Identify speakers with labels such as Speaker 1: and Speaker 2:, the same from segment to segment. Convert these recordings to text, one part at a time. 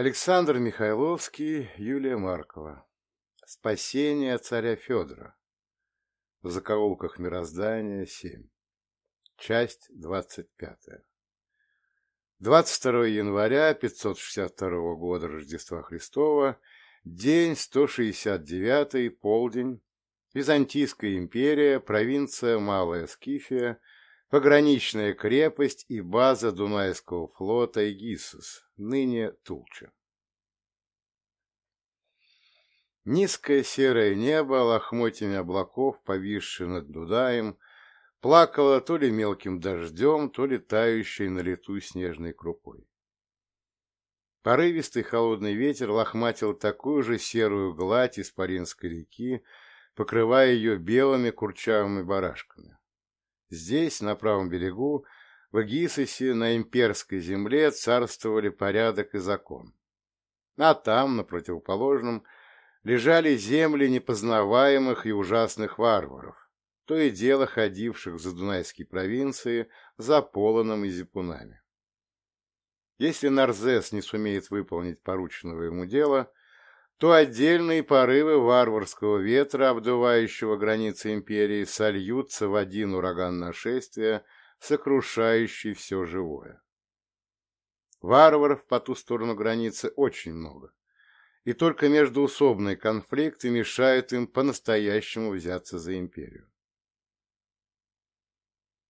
Speaker 1: Александр Михайловский, Юлия Маркова. Спасение царя Федора. В закоулках мироздания 7. Часть 25. 22 января 562 года Рождества Христова, день 169, полдень, Византийская империя, провинция Малая Скифия, Пограничная крепость и база Дунайского флота Эгисус, ныне Тулча. Низкое серое небо, лохмотьями облаков, повисшее над Дудаем, плакало то ли мелким дождем, то ли тающей на лету снежной крупой. Порывистый холодный ветер лохматил такую же серую гладь Испаринской реки, покрывая ее белыми курчавыми барашками. Здесь, на правом берегу, в Эгисосе, на имперской земле, царствовали порядок и закон. А там, на противоположном, лежали земли непознаваемых и ужасных варваров, то и дело ходивших за Дунайские провинции за Полоном и Зипунами. Если Нарзес не сумеет выполнить порученного ему дела, то отдельные порывы варварского ветра, обдувающего границы империи, сольются в один ураган нашествия, сокрушающий все живое. Варваров по ту сторону границы очень много, и только междуусобные конфликты мешают им по-настоящему взяться за империю.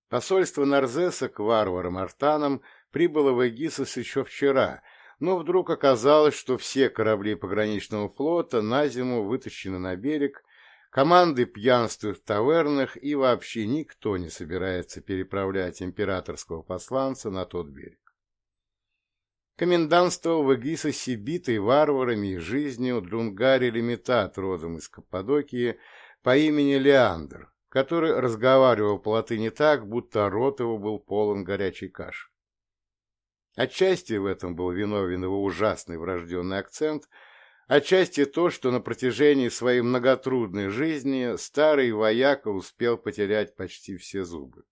Speaker 1: Посольство Нарзеса к варварам-артанам прибыло в Эгисос еще вчера – но вдруг оказалось, что все корабли пограничного флота на зиму вытащены на берег, команды пьянствуют в тавернах и вообще никто не собирается переправлять императорского посланца на тот берег. Комендантство в Эгисосе, битый варварами и жизнью, Друнгари Лимитат родом из Каппадокии по имени Леандр, который разговаривал по латыни так, будто рот его был полон горячей каши. Отчасти в этом был виновен его ужасный врожденный акцент, отчасти то, что на протяжении своей многотрудной жизни старый вояка успел потерять почти все зубы.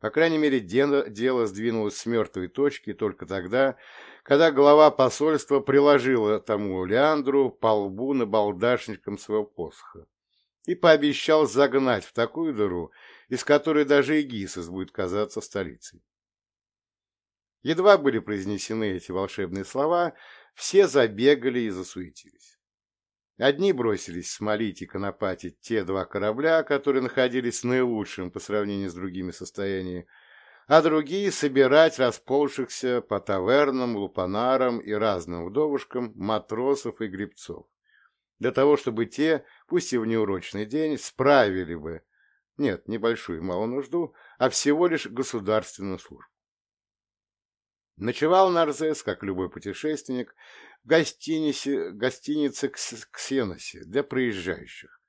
Speaker 1: По крайней мере, дело, дело сдвинулось с мертвой точки только тогда, когда глава посольства приложила тому Леандру по лбу набалдашником своего посоха и пообещал загнать в такую дыру, из которой даже Эгисос будет казаться столицей. Едва были произнесены эти волшебные слова, все забегали и засуетились. Одни бросились смолить и конопатить те два корабля, которые находились наилучшим по сравнению с другими состояниями, а другие — собирать расползшихся по тавернам, лупанарам и разным вдовушкам матросов и гребцов, для того, чтобы те, пусть и в неурочный день, справили бы, нет, небольшую малую нужду, а всего лишь государственную службу. Ночевал Нарзес, как любой путешественник, в гостинице, гостинице Ксеносе для проезжающих,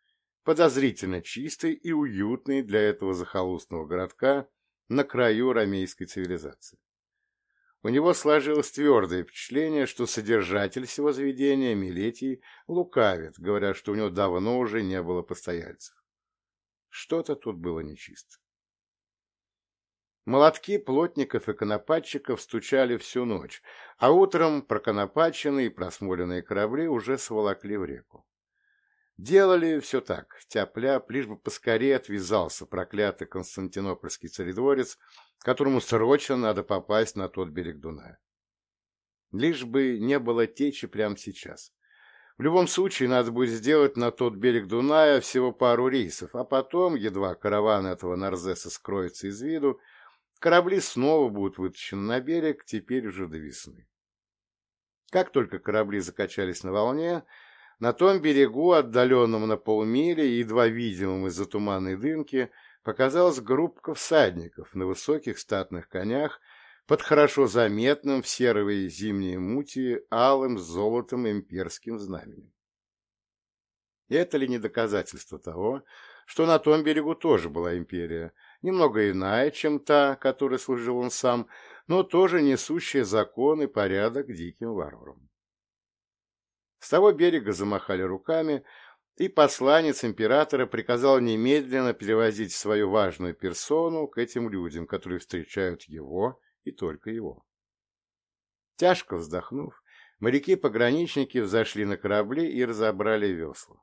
Speaker 1: подозрительно чистой и уютной для этого захолустного городка на краю ромейской цивилизации. У него сложилось твердое впечатление, что содержатель всего заведения, Милетий, лукавит, говоря, что у него давно уже не было постояльцев. Что-то тут было нечисто. Молотки плотников и конопатчиков стучали всю ночь, а утром проконопаченные и просмоленные корабли уже сволокли в реку. Делали все так, тяп-ляп, лишь бы поскорее отвязался проклятый константинопольский царедворец, которому срочно надо попасть на тот берег Дуная. Лишь бы не было течи прямо сейчас. В любом случае, надо будет сделать на тот берег Дуная всего пару рейсов, а потом, едва караван этого Нарзеса скроется из виду, Корабли снова будут вытащены на берег, теперь уже до весны. Как только корабли закачались на волне, на том берегу, отдаленном на полмили и едва видимом из-за туманной дымки, показалась группка всадников на высоких статных конях под хорошо заметным в серой зимней мути алым с золотом имперским знаменем. Это ли не доказательство того, что на том берегу тоже была империя, немного иная, чем та, которой служил он сам, но тоже несущая закон и порядок диким варварам. С того берега замахали руками, и посланец императора приказал немедленно перевозить свою важную персону к этим людям, которые встречают его и только его. Тяжко вздохнув, Моряки-пограничники взошли на корабли и разобрали весла.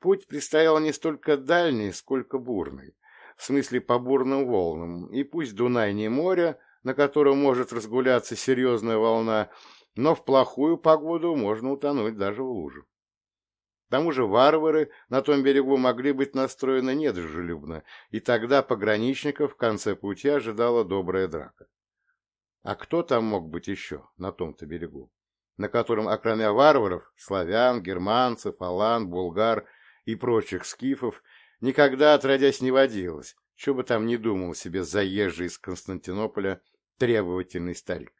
Speaker 1: Путь предстоял не столько дальний, сколько бурный, в смысле по бурным волнам, и пусть Дунай не море, на котором может разгуляться серьезная волна, но в плохую погоду можно утонуть даже в луже. К тому же варвары на том берегу могли быть настроены недружелюбно, и тогда пограничников в конце пути ожидала добрая драка. А кто там мог быть еще на том-то берегу, на котором, окромя варваров, славян, германцев, алан, булгар и прочих скифов, никогда отродясь не водилось, что бы там ни думал себе заезжий из Константинополя требовательный старик.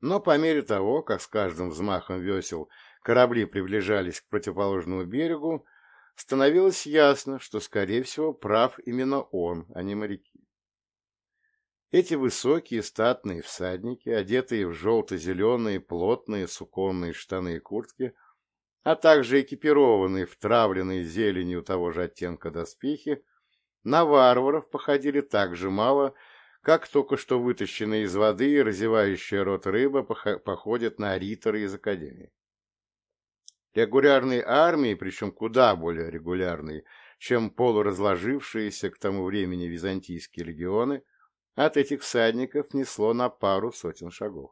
Speaker 1: Но по мере того, как с каждым взмахом весел корабли приближались к противоположному берегу, становилось ясно, что, скорее всего, прав именно он, а не моряки. Эти высокие статные всадники, одетые в желто-зеленые плотные суконные штаны и куртки, а также экипированные в травленной зеленью того же оттенка доспехи, на варваров походили так же мало, как только что вытащенная из воды и разевающая рот рыба походит на риторы из Академии. Регулярные армии, причем куда более регулярные, чем полуразложившиеся к тому времени византийские легионы, от этих всадников несло на пару сотен шагов.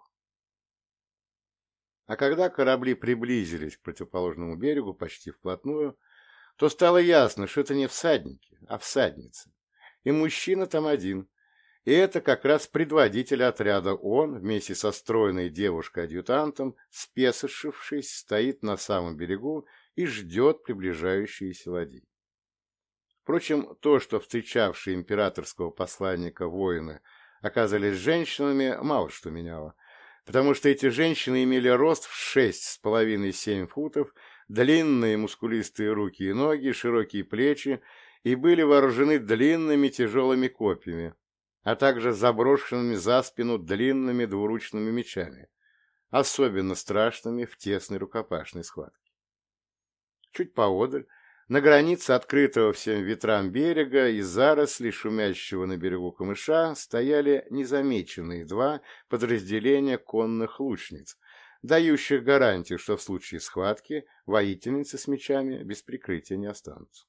Speaker 1: А когда корабли приблизились к противоположному берегу почти вплотную, то стало ясно, что это не всадники, а всадницы. И мужчина там один. И это как раз предводитель отряда. Он, вместе со стройной девушкой-адъютантом, спесошившись, стоит на самом берегу и ждет приближающиеся ладьи. Впрочем, то, что встречавшие императорского посланника воины оказались женщинами, мало что меняло, потому что эти женщины имели рост в шесть с половиной-семь футов длинные мускулистые руки и ноги, широкие плечи и были вооружены длинными тяжелыми копьями, а также заброшенными за спину длинными двуручными мечами, особенно страшными в тесной рукопашной схватке. Чуть поодаль, на границе открытого всем ветрам берега и заросли шумящего на берегу камыша стояли незамеченные два подразделения конных лучниц, дающих гарантию, что в случае схватки воительницы с мечами без прикрытия не останутся.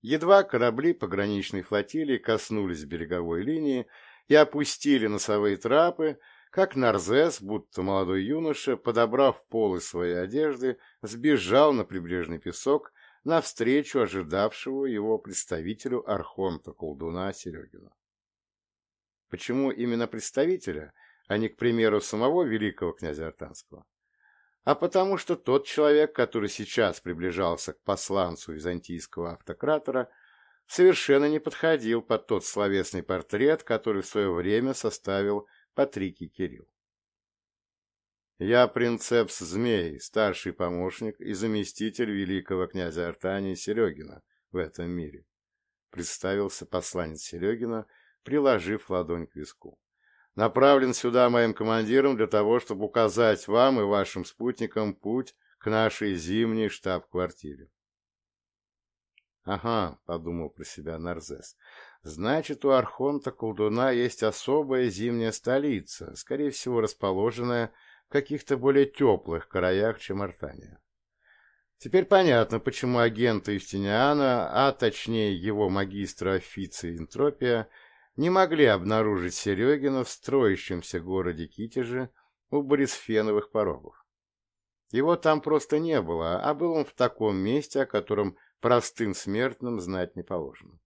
Speaker 1: Едва корабли пограничной флотилии коснулись береговой линии и опустили носовые трапы, как Нарзес, будто молодой юноша, подобрав полы своей одежды, сбежал на прибрежный песок навстречу ожидавшего его представителю Архонта колдуна Серегина. Почему именно представителя – а не, к примеру, самого великого князя Артанского, а потому что тот человек, который сейчас приближался к посланцу византийского автократора, совершенно не подходил под тот словесный портрет, который в свое время составил Патрикий Кирилл. Я принцепс Змей, старший помощник и заместитель великого князя Артании Серегина в этом мире, представился посланец Серегина, приложив ладонь к виску направлен сюда моим командиром для того, чтобы указать вам и вашим спутникам путь к нашей зимней штаб-квартире. «Ага», — подумал про себя Нарзес, — «значит, у Архонта колдуна есть особая зимняя столица, скорее всего, расположенная в каких-то более теплых краях, чем Артания. Теперь понятно, почему агента Юстиниана, а точнее его магистра официи Энтропия, — не могли обнаружить Серегина в строящемся городе Китеже у Борисфеновых порогов. Его там просто не было, а был он в таком месте, о котором простым смертным знать не положено.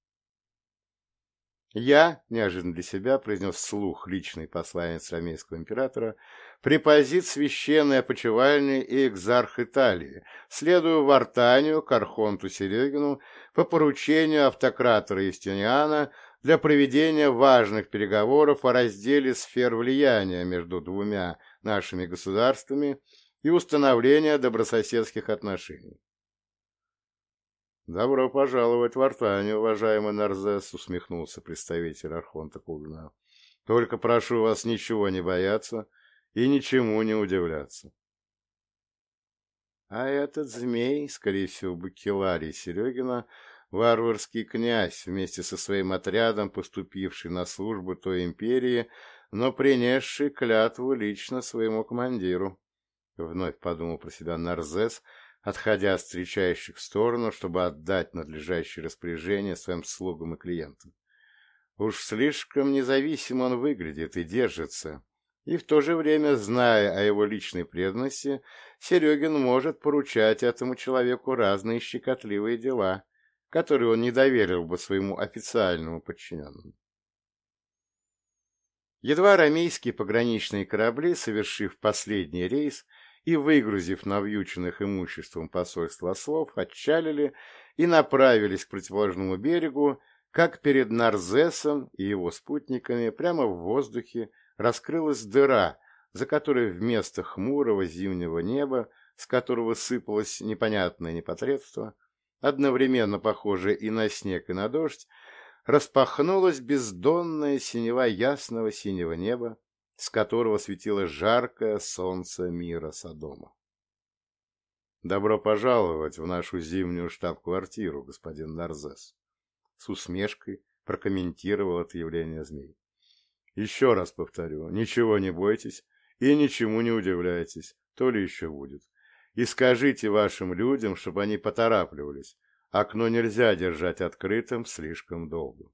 Speaker 1: Я, неожиданно для себя, произнес вслух личный посланец ромейского императора, препозит священной опочивальни и экзарх Италии, следую в Артанию к Архонту Серегину по поручению автократора Истиниана для проведения важных переговоров о разделе сфер влияния между двумя нашими государствами и установления добрососедских отношений. «Добро пожаловать в Артанию, уважаемый Нарзес», — усмехнулся представитель Архонта Кугна. «Только прошу вас ничего не бояться и ничему не удивляться». А этот змей, скорее всего, Бакеларий Серегина, варварский князь, вместе со своим отрядом, поступивший на службу той империи, но принесший клятву лично своему командиру. Вновь подумал про себя Нарзес, отходя от встречающих в сторону, чтобы отдать надлежащее распоряжение своим слугам и клиентам. Уж слишком независимо он выглядит и держится, и в то же время, зная о его личной преданности, Серегин может поручать этому человеку разные щекотливые дела, которые он не доверил бы своему официальному подчиненному. Едва рамейские пограничные корабли, совершив последний рейс и выгрузив навьюченных имуществом посольства ослов, отчалили и направились к противоположному берегу, как перед Нарзесом и его спутниками прямо в воздухе раскрылась дыра, за которой вместо хмурого зимнего неба, с которого сыпалось непонятное непотребство, одновременно похожее и на снег, и на дождь, распахнулась бездонная синева ясного синего неба, с которого светило жаркое солнце мира Содома. «Добро пожаловать в нашу зимнюю штаб-квартиру, господин Нарзес!» С усмешкой прокомментировал это явление змей. «Еще раз повторю, ничего не бойтесь и ничему не удивляйтесь, то ли еще будет. И скажите вашим людям, чтобы они поторапливались, Окно нельзя держать открытым слишком долго.